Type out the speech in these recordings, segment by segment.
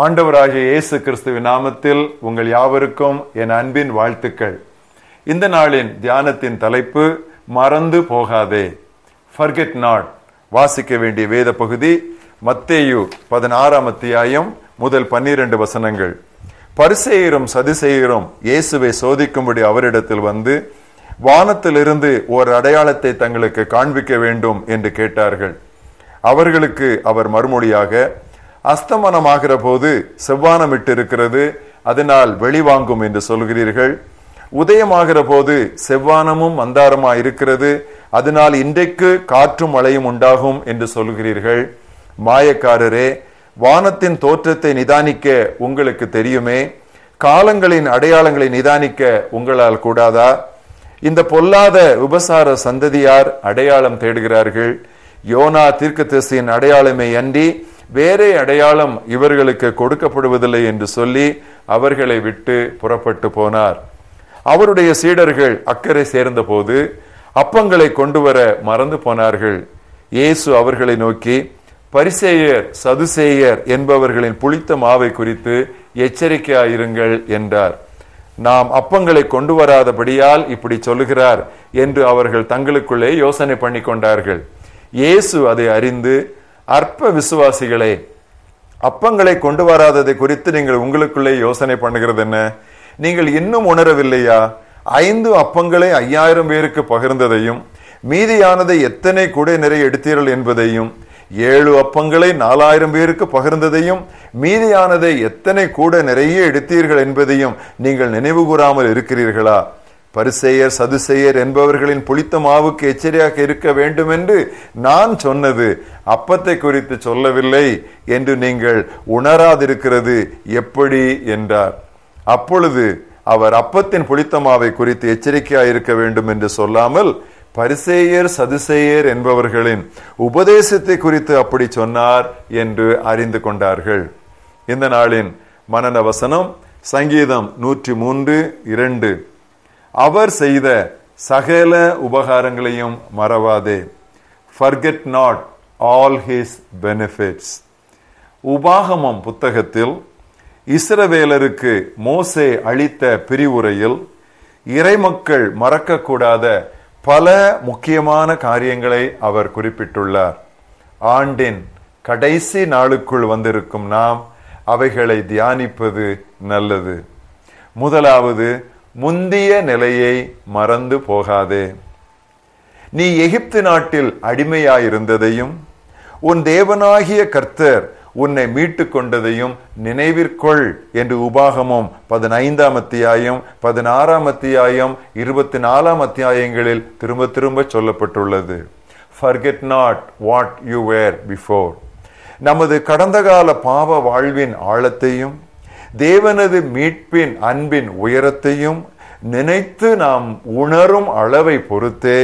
ஆண்டவராகிய இயேசு கிறிஸ்துவின் நாமத்தில் உங்கள் யாவருக்கும் என் அன்பின் வாழ்த்துக்கள். இந்த நாளின் தியானத்தின் தலைப்பு மறந்து போகாதே. ஃபர்கெட் நாட் வாசிக்க வேண்டிய வேத பகுதி மத்தேயு பதினாறாம் அத்தியாயம் முதல் பன்னிரண்டு வசனங்கள். பரிசெயரும் சதிசெயரும் இயேசுவை சோதிக்கும்படி அவரிடத்தில் வந்து வானத்திலிருந்து ஓர் அடையாளத்தை தங்களுக்கு காண்பிக்க வேண்டும் என்று கேட்டார்கள். அவர்களுக்கு அவர் மறுமொழியாக அஸ்தமனமாகிற போது செவ்வானமிட்டு இருக்கிறது அதனால் வெளிவாங்கும் என்று சொல்கிறீர்கள். உதயமாகிற போது செவ்வானமும் மந்தாரமாக இருக்கிறது அதனால் இன்றைக்கு காற்றும் மழையும் உண்டாகும் என்று சொல்கிறீர்கள். மாயக்காரரே வானத்தின் தோற்றத்தை நிதானிக்க உங்களுக்கு தெரியுமே. காலங்களின் அடையாளங்களை நிதானிக்க உங்களால் கூடாதா? இந்த பொல்லாத உபசார சந்ததியார் அடையாளம் தேடுகிறார்கள். யோனா தீர்க்கதரிசியின் அடையாளமே அன்றி வேறே அடையாளம் இவர்களுக்கு கொடுக்கப்படுவதில்லை என்று சொல்லி அவர்களை விட்டு புறப்பட்டு போனார். அவருடைய சீடர்கள் அக்கறை சேர்ந்தபோது அப்பங்களை கொண்டு வர மறந்து போனார்கள். இயேசு அவர்களை நோக்கி பரிசேயர் சதுசேயர் என்பவர்களின் புளித்த மாவை குறித்து எச்சரிக்கையாயிருங்கள் என்றார். நாம் அப்பங்களை கொண்டு வராதபடியால் இப்படி சொல்லுகிறார் என்று அவர்கள் தங்களுக்குள்ளே யோசனை பண்ணி கொண்டார்கள் இயேசு அதை அறிந்து அற்ப விசுவாசிகளே அப்பங்களை கொண்டு வராததை குறித்து நீங்கள் உங்களுக்குள்ளே யோசனை பண்ணுகிறது என்ன? நீங்கள் இன்னும் உணரவில்லையா? ஐந்து அப்பங்களை ஐயாயிரம் பேருக்கு பகிர்ந்ததையும் மீதியானதை எத்தனை கூடை நிறைய எடுத்தீர்கள் என்பதையும் ஏழு அப்பங்களை நாலாயிரம் பேருக்கு பகிர்ந்ததையும் மீதியானதை எத்தனை கூட நிறைய எடுத்தீர்கள் என்பதையும் நீங்கள் நினைவு கூறாமல் இருக்கிறீர்களா? பரிசெயர் சதுசெயர் என்பவர்களின் புளித்த மாவுக்கு எச்சரியாக இருக்க வேண்டும் என்று நான் சொன்னது. அப்பத்தை குறித்து சொல்லவில்லை என்று நீங்கள் உணராதிருக்கிறது எப்படி என்றார். அப்பொழுது அவர் அப்பத்தின் புளித்த மாவை குறித்து எச்சரிக்கையாக இருக்க வேண்டும் என்று சொல்லாமல் பரிசேயர் சதுசேயர் என்பவர்களின் உபதேசத்தை குறித்து அப்படி சொன்னார் என்று அறிந்து கொண்டார்கள். இந்த நாளின் மனநவசனம் சங்கீதம் நூற்றி மூன்று இரண்டு. அவர் செய்த சகல உபகாரங்களையும் மறவாதே. Forget not all his benefits உபாகமம் புத்தகத்தில் இஸ்ரவேலருக்கு மோசே அளித்த பிரிவுரையில் இறைமக்கள் மறக்கக்கூடாத பல முக்கியமான காரியங்களை அவர் குறிப்பிட்டுள்ளார். ஆண்டின் கடைசி நாளுக்குள் வந்திருக்கும் நாம் அவைகளை தியானிப்பது நல்லது. முதலாவது முந்திய நிலையை மறந்து போகாதே. நீ எகிப்து நாட்டில் அடிமையாயிருந்ததையும் உன் தேவனாகிய கர்த்தர் உன்னை மீட்டு கொண்டதையும் நினைவிற்கொள் என்று உபாகமும் பதினைந்தாம் அத்தியாயம் பதினாறாம் அத்தியாயம் இருபத்தி நாலாம் அத்தியாயங்களில் திரும்ப திரும்ப சொல்லப்பட்டுள்ளது. Forget not what you were before நமது கடந்த கால பாவ வாழ்வின் ஆழத்தையும் தேவனது மீட்பின் அன்பின் உயரத்தையும் நினைத்து நாம் உணரும் அளவை பொறுத்தே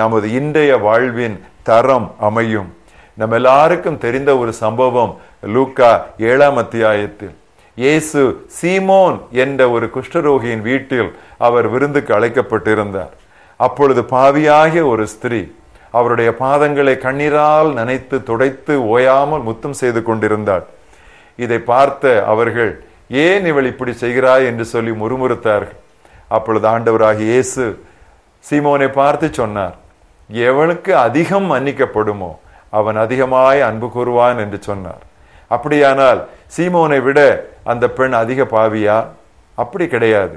நமது இன்றைய வாழ்வின் தரம் அமையும். நம்ம எல்லாருக்கும் தெரிந்த ஒரு சம்பவம் லூக்கா ஏழாம் அத்தியாயத்தில். இயேசு சீமோன் என்ற ஒரு குஷ்டரோகியின் வீட்டில் அவர் விருந்துக்கு அழைக்கப்பட்டிருந்தார். அப்பொழுது பாவியாகிய ஒரு ஸ்திரீ அவருடைய பாதங்களை கண்ணீரால் நினைத்து துடைத்து ஓயாமல் முத்தம் செய்து கொண்டிருந்தாள். இதை பார்த்த அவர்கள் ஏன் இவள் இப்படி செய்கிறாய் என்று சொல்லி முறுமுறுத்தார்கள். அப்பொழுது ஆண்டவராக இயேசு சீமோனை பார்த்து சொன்னார் எவனுக்கு அதிகம் மன்னிக்கப்படுமோ அவன் அதிகமாய் அன்பு கூறுவான் என்று சொன்னார். அப்படியானால் சீமோனை விட அந்த பெண் அதிக பாவியா? அப்படி கிடையாது.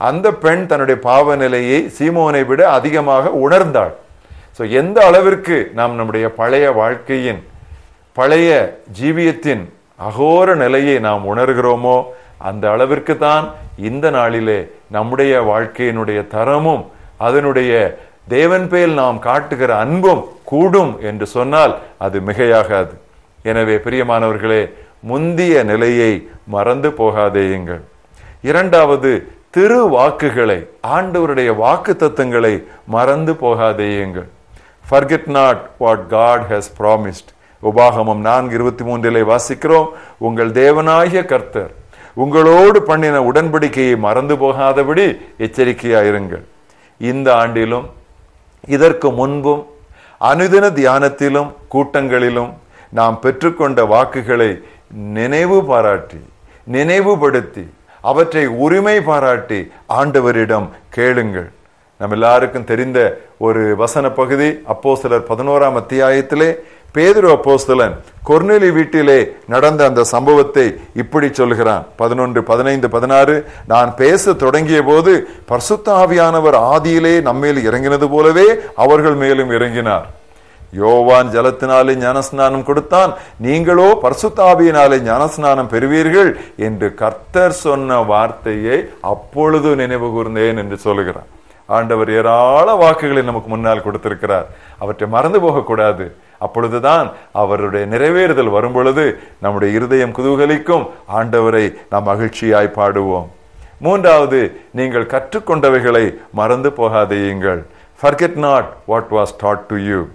அந்த பெண் தன்னுடைய பாவ நிலையை சீமோனை விட அதிகமாக உணர்ந்தாள். ஸோ எந்த அளவிற்கு நாம் நம்முடைய பழைய வாழ்க்கையின் பழைய ஜீவியத்தின் அகோர நிலையை நாம் உணர்கிறோமோ அந்த அளவிற்கு தான் இந்த நாளிலே நம்முடைய வாழ்க்கையினுடைய தரமும் அதனுடைய தேவன் பேல் நாம் காட்டுகிற அன்பும் கூடும் என்று சொன்னால் அது மிகையாகாது. எனவே பிரியமானவர்களே முந்திய நிலையை மறந்து போகாதேயுங்கள் இரண்டாவது திரு வாக்குகளை ஆண்டவருடைய வாக்கு தத்துவங்களை மறந்து போகாதேயுங்கள் forget not what God has promised உபாகமம் நான்கு இருபத்தி மூன்றிலே வாசிக்கிறோம். உங்கள் தேவனாகிய கர்த்தர் உங்களோடு பண்ணின உடன்படிக்கையை மறந்து போகாதபடி எச்சரிக்கையாயிருங்கள். இந்த ஆண்டிலும் இதற்கு முன்பும் அனுதின தியானத்திலும் கூட்டங்களிலும் நாம் பெற்றுக்கொண்ட வாக்குகளை நினைவு பாராட்டி நினைவுபடுத்தி அவற்றை உரிமை பாராட்டி ஆண்டவரிடம் கேளுங்கள். நம்ம எல்லாருக்கும் தெரிந்த ஒரு வசன பகுதி அப்போ சிலர் பதினோராம் அத்தியாயத்திலே பேதுரு அப்போஸ்தலன் கொர்நெலி வீட்டிலே நடந்த அந்த சம்பவத்தை இப்படி சொல்கிறான் பதினொன்று பதினைந்து பதினாறு நான் பேச தொடங்கிய போது பர்சுத்தாவியானவர் ஆதியிலே நம்மேல் இறங்கினது போலவே அவர்கள் மேலும் இறங்கினார். யோவான் ஜலத்தினாலே ஞானஸ்நானம் கொடுத்தான். நீங்களோ பர்சுத்தாவியினாலே ஞானஸ்நானம் பெறுவீர்கள் என்று கர்த்தர் சொன்ன வார்த்தையை அப்பொழுது நினைவு கூர்ந்தேன் என்று சொல்லுகிறார். ஆண்டவர் ஏராள வாக்குகளை நமக்கு முன்னால் கொடுத்திருக்கிறார். அவற்றை மறந்து போகக்கூடாது. அப்பொழுதுதான் அவருடைய நிறைவேறுதல் வரும் பொழுது நம்முடைய இருதயம் குதூகலிக்கும் ஆண்டவரை நாம் மகிழ்ச்சியாய் பாடுவோம். மூன்றாவது நீங்கள் கற்றுக்கொண்டவைகளை மறந்து போகாதேயுங்கள். Forget not what was taught to you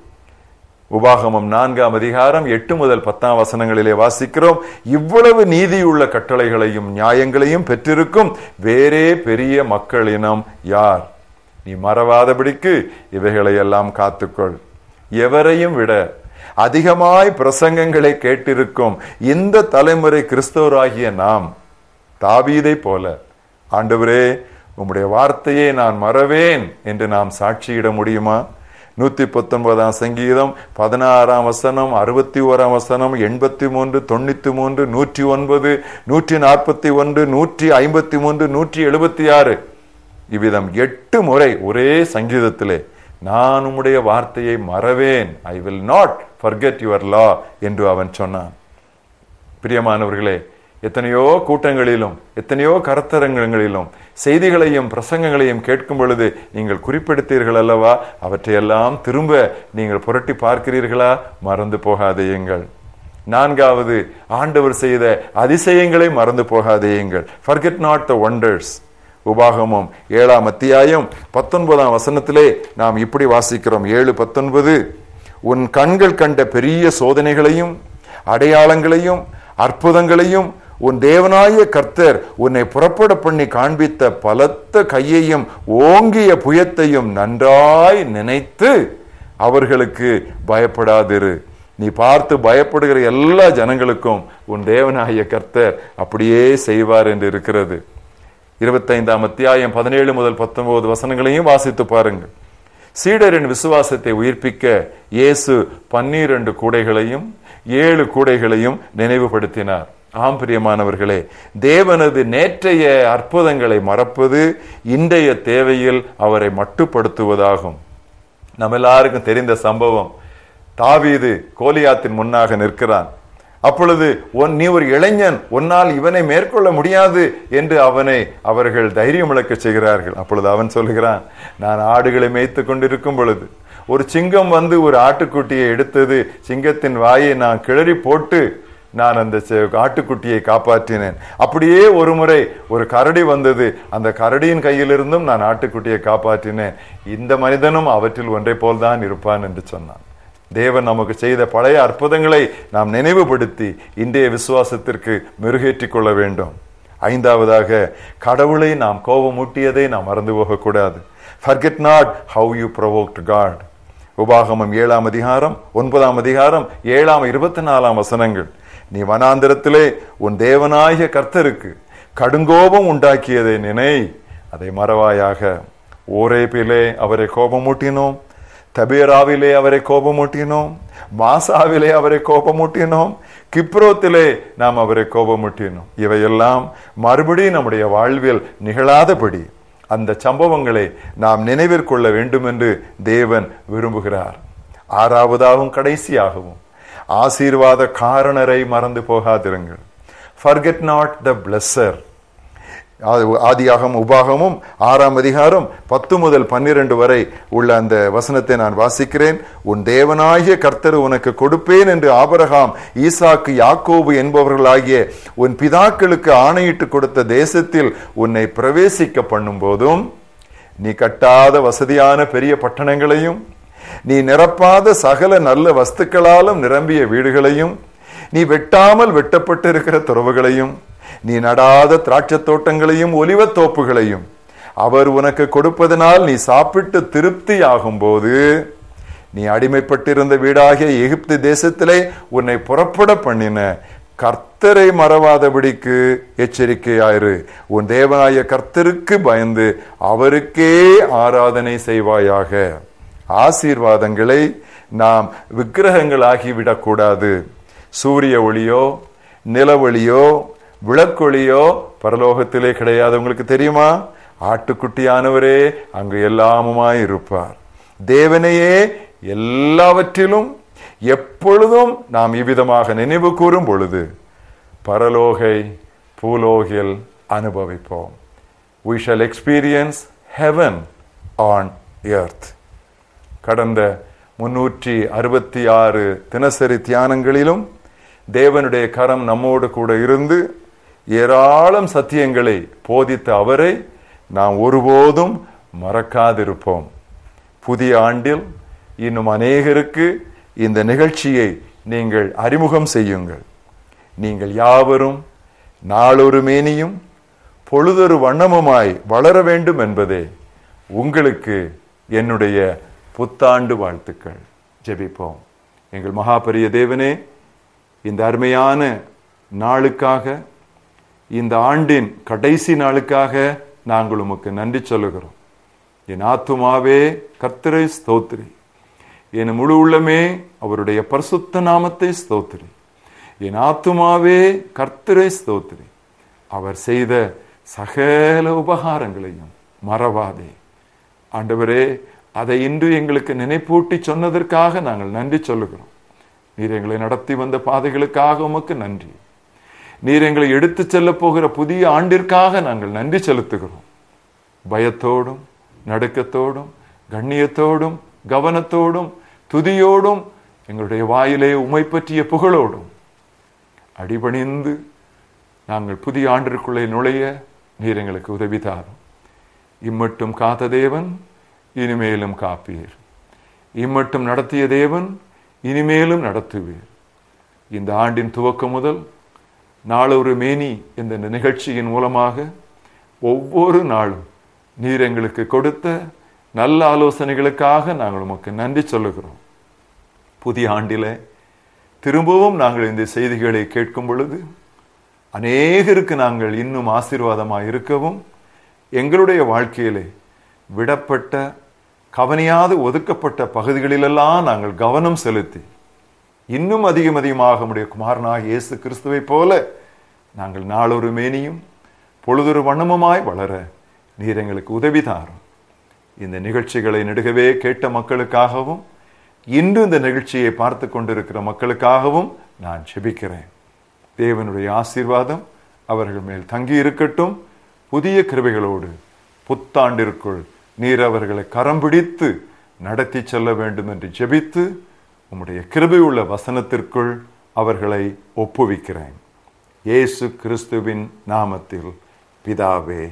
உபாகமம் நான்காம் அதிகாரம் எட்டு முதல் பத்தாம் வசனங்களிலே வாசிக்கிறோம். இவ்வளவு நீதியுள்ள கட்டளைகளையும் நியாயங்களையும் பெற்றிருக்கும் வேறே பெரிய மக்களினம் யார்? நீ மறவாதபடிக்கு இவைகளை எல்லாம் காத்துக்கொள். எவரையும் விட அதிகமாய் பிரசங்கங்களை கேட்டிருக்கும் இந்த தலைமுறை கிறிஸ்தவராகிய நாம் தாவீதை போல ஆண்டவரே உம்முடைய வார்த்தையை நான் மறவேன் என்று நாம் சாட்சியிட முடியுமா? நூத்தி பத்தொன்பதாம் சங்கீதம் பதினாறாம் வசனம் அறுபத்தி ஓராம் வசனம் எண்பத்தி மூன்று தொண்ணூத்தி மூன்று நூற்றி ஒன்பது நூற்றி நாற்பத்தி ஒன்று நூற்றி ஐம்பத்தி மூன்று நூற்றி எழுபத்தி ஆறு இவ்விதம் எட்டு முறை ஒரே சங்கீதத்திலே நான் உம்முடைய வார்த்தையை மறவேன். I will not forget your law என்று அவன் சொன்னான். பிரியமானவர்களே எத்தனையோ கூட்டங்களிலும் எத்தனையோ கருத்தரங்கங்களிலும் செய்திகளையும் பிரசங்கங்களையும் கேட்கும் பொழுது நீங்கள் குறிப்பிடுத்தீர்கள் அல்லவா? அவற்றையெல்லாம் திரும்ப நீங்கள் புரட்டி பார்க்கிறீர்களா? மறந்து போகாதேயுங்கள் நான்காவது ஆண்டவர் செய்த அதிசயங்களை மறந்து போகாதேயுங்கள் ஃபர்கெட் நாட் த ஒண்டர்ஸ் உபாகமம் ஏழாம் அத்தியாயம் பத்தொன்பதாம் வசனத்திலே நாம் இப்படி வாசிக்கிறோம். ஏழு பத்தொன்பது. உன் கண்கள் கண்ட பெரிய சோதனைகளையும் அடையாளங்களையும் அற்புதங்களையும் உன் தேவனாய கர்த்தர் உன்னை புறப்பட பண்ணி காண்பித்த பலத்த கையையும் ஓங்கிய புயத்தையும் நன்றாய் நினைத்து அவர்களுக்கு பயப்படாதிரு. நீ பார்த்து பயப்படுகிற எல்லா ஜனங்களுக்கும் உன் தேவனாய கர்த்தர் அப்படியே செய்வார் என்று இருக்கிறது. இருபத்தைந்தாம் அத்தியாயம் பதினேழு முதல் பத்தொன்பது வசனங்களையும் வாசித்து பாருங்கள். சீடரின் விசுவாசத்தை உயிர்ப்பிக்க இயேசு பன்னிரண்டு கூடைகளையும் ஏழு கூடைகளையும் நினைவுபடுத்தினார். ஆம் பிரியமானவர்களே தேவனது நேற்றைய அற்புதங்களை மறப்பது இன்றைய தேவையில் அவரை மட்டுப்படுத்துவதாகும். நம்ம எல்லாருக்கும் தெரிந்த சம்பவம். தாவீது கோலியாத்தின் முன்னாக நிற்கிறான். அப்பொழுது ஒன் நீ ஒரு இளைஞன் உன்னால் இவனை மேற்கொள்ள முடியாது என்று அவனை அவர்கள் தைரியம் இழக்க செய்கிறார்கள். அப்பொழுது அவன் சொல்லுகிறான் நான் ஆடுகளை மேய்த்து கொண்டிருக்கும் பொழுது ஒரு சிங்கம் வந்து ஒரு ஆட்டுக்குட்டியை எடுத்தது சிங்கத்தின் வாயை நான் கிளறி போட்டு நான் அந்த ஆட்டுக்குட்டியை காப்பாற்றினேன். அப்படியே ஒரு முறை ஒரு கரடி வந்தது. அந்த கரடியின் கையிலிருந்தும் நான் ஆட்டுக்குட்டியை காப்பாற்றினேன். இந்த மனிதனும் அவற்றில் ஒன்றை போல்தான் இருப்பான் என்று சொன்னான். தேவன் நமக்கு செய்த பழைய அற்புதங்களை நாம் நினைவுபடுத்தி இன்றைய விசுவாசத்திற்கு மெருகேற்றிக் கொள்ள வேண்டும். ஐந்தாவதாக கடவுளை நாம் கோபமூட்டியதை நாம் மறந்து போகக்கூடாது. Forget not how you provoked God உபாகமம் ஏழாம் அதிகாரம் ஒன்பதாம் அதிகாரம் ஏழாம் இருபத்தி நாலாம் வசனங்கள். நீ வனாந்திரத்திலே உன் தேவனாகிய கர்த்தருக்கு கடுங்கோபம் உண்டாக்கியதை நினை. அதை மறவாயாக. ஓரேபிலே அவரை கோபமூட்டினோம். தபேராவிலே அவரை கோபமூட்டினோம் மாசாவிலே அவரை கோபமூட்டினோம் கிப்ரோத்திலே நாம் அவரை கோபமூட்டினோம். இவையெல்லாம் மறுபடியும் நம்முடைய வாழ்வில் நிகழாதபடி அந்த சம்பவங்களை நாம் நினைவிற்கொள்ள வேண்டும் என்று தேவன் விரும்புகிறார். ஆறாவதாகவும் கடைசியாகவும் ஆசீர்வாத காரணரை மறந்து போகாதிருங்கள். ஃபர்கெட் நாட் த பிளஸர் ஆதியாகம் உபாகமும் ஆறாம் அதிகாரம் பத்து முதல் பன்னிரண்டு வரை உள்ள அந்த வசனத்தை நான் வாசிக்கிறேன். உன் தேவனாகிய கர்த்தர் உனக்கு கொடுப்பேன் என்று ஆபரகாம் ஈசாக்கு யாக்கோபு என்பவர்களாகிய உன் பிதாக்களுக்கு ஆணையிட்டு கொடுத்த தேசத்தில் உன்னை பிரவேசிக்க பண்ணும் போதும் நீ கட்டாத வசதியான பெரிய பட்டணங்களையும் நீ நிரப்பாத சகல நல்ல வஸ்துக்களாலும் நிரம்பிய வீடுகளையும் நீ வெட்டாமல் வெட்டப்பட்டு இருக்கிற துறவுகளையும் நீ நடாத திராட்சை தோட்டங்களையும் ஒலிவத் தோப்புகளையும் அவர் உனக்கு கொடுப்பதனால் நீ சாப்பிட்டு திருப்தி ஆகும் போது நீ அடிமைப்பட்டிருந்த வீடாகிய எகிப்து தேசத்திலே உன்னை புறப்பட பண்ணின கர்த்தரை மறவாதபடிக்கு எச்சரிக்கையாயிரு. உன் தேவனாய கர்த்தருக்கு பயந்து அவருக்கே ஆராதனை செய்வாயாக. ஆசீர்வாதங்களை நாம் விக்கிரகங்களாகி விடக்கூடாது. சூரிய ஒளியோ நிலவொளியோ விளக்கொளியோ பரலோகத்திலே கிடையாது. உங்களுக்கு தெரியுமா? ஆட்டுக்குட்டியானவரே அங்கு எல்லாமுமாய் இருப்பார். தேவனையே எல்லாவற்றிலும் எப்பொழுதும் நாம் இவ்விதமாக நினைவு கூறும் பொழுது பரலோகை பூலோகில் அனுபவிப்போம். We shall experience heaven on earth. கடந்த முன்னூற்றி அறுபத்தி ஆறு தினசரி தியானங்களிலும் தேவனுடைய கரம் நம்மோடு கூட இருந்து ஏராளம் சத்தியங்களை போதித்த அவரை நாம் ஒருபோதும் மறக்காதிருப்போம். புதிய ஆண்டில் இன்னும் அநேகருக்கு இந்த நிகழ்ச்சியை நீங்கள் அறிமுகம் செய்யுங்கள். நீங்கள் யாவரும் நாளொரு மேனியும் பொழுதொரு வண்ணமுமாய் வளர வேண்டும் என்பதே உங்களுக்கு என்னுடைய புத்தாண்டு வாழ்த்துக்கள். ஜெபிப்போம். எங்கள் மகாபரிய தேவனே இந்த அருமையான நாளுக்காக இந்த ஆண்டின் கடைசி நாளுக்காக நாங்கள் உமக்கு நன்றி சொல்லுகிறோம். என் ஆத்துமாவே கர்த்தரை ஸ்தோத்ரி என் முழு உள்ளமே அவருடைய பரிசுத்த நாமத்தை ஸ்தோத்திரி. என் ஆத்துமாவே கர்த்தரை ஸ்தோத்திரி. அவர் செய்த சகல உபகாரங்களையும் மறவாதே. ஆண்டவரே அதை இன்று எங்களுக்கு நினைப்பூட்டி சொன்னதற்காக நாங்கள் நன்றி சொல்லுகிறோம். நீர் எங்களை நடத்தி வந்த பாதைகளுக்காக உமக்கு நன்றி. நீர் எங்களை எடுத்து செல்ல போகிற புதிய ஆண்டிற்காக நாங்கள் நன்றி செலுத்துகிறோம். பயத்தோடும் நடுக்கத்தோடும் கண்ணியத்தோடும் கவனத்தோடும் துதியோடும் எங்களுடைய வாயிலே உமை பற்றிய புகழோடும் அடிபணிந்து நாங்கள் புதிய ஆண்டிற்குள்ளே நுழைய நீர் எங்களுக்கு உதவி தாரும். இம்மட்டும் காத்த தேவன் இனிமேலும் காப்பீர். இம்மட்டும் நடத்திய தேவன் இனிமேலும் நடத்துவீர். இந்த ஆண்டின் துவக்கம் முதல் நாளொரு மேனி என்ற இந்த நிகழ்ச்சியின் மூலமாக ஒவ்வொரு நாளும் நீர் எங்களுக்கு கொடுத்த நல்ல ஆலோசனைகளுக்காக நாங்கள் உமக்கு நன்றி சொல்லுகிறோம். புதிய ஆண்டில் திரும்பவும் நாங்கள் இந்த செய்திகளை கேட்கும் பொழுது அநேகருக்கு நாங்கள் இன்னும் ஆசீர்வாதமாக இருக்கவும் எங்களுடைய வாழ்க்கையிலே விடப்பட்ட கவனியாது ஒதுக்கப்பட்ட பகுதிகளிலெல்லாம் நாங்கள் கவனம் செலுத்தி இன்னும் அதிகம் அதிகமாக நம்முடைய குமாரனாக இயேசு கிறிஸ்துவை போல நாங்கள் நாளொரு மேனியும் பொழுதொரு வண்ணமுமாய் வளர நீர் எங்களுக்கு உதவி தாரும். இந்த நிகழ்ச்சிகளை நெடுகவே கேட்ட மக்களுக்காகவும் இன்று இந்த நிகழ்ச்சியை பார்த்து கொண்டிருக்கிற மக்களுக்காகவும் நான் செபிக்கிறேன் தேவனுடைய ஆசீர்வாதம் அவர்கள் மேல் தங்கி இருக்கட்டும். புதிய கிருபைகளோடு புத்தாண்டிற்குள் நீர் அவர்களை கரம் பிடித்து நடத்தி செல்ல வேண்டும் என்று ஜெபித்து உம்முடைய கிருபையுள்ள வசனத்திற்குள் அவர்களை ஒப்புவிக்கிறேன். இயேசு கிறிஸ்துவின் நாமத்தில் பிதாவே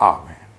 ஆவேன்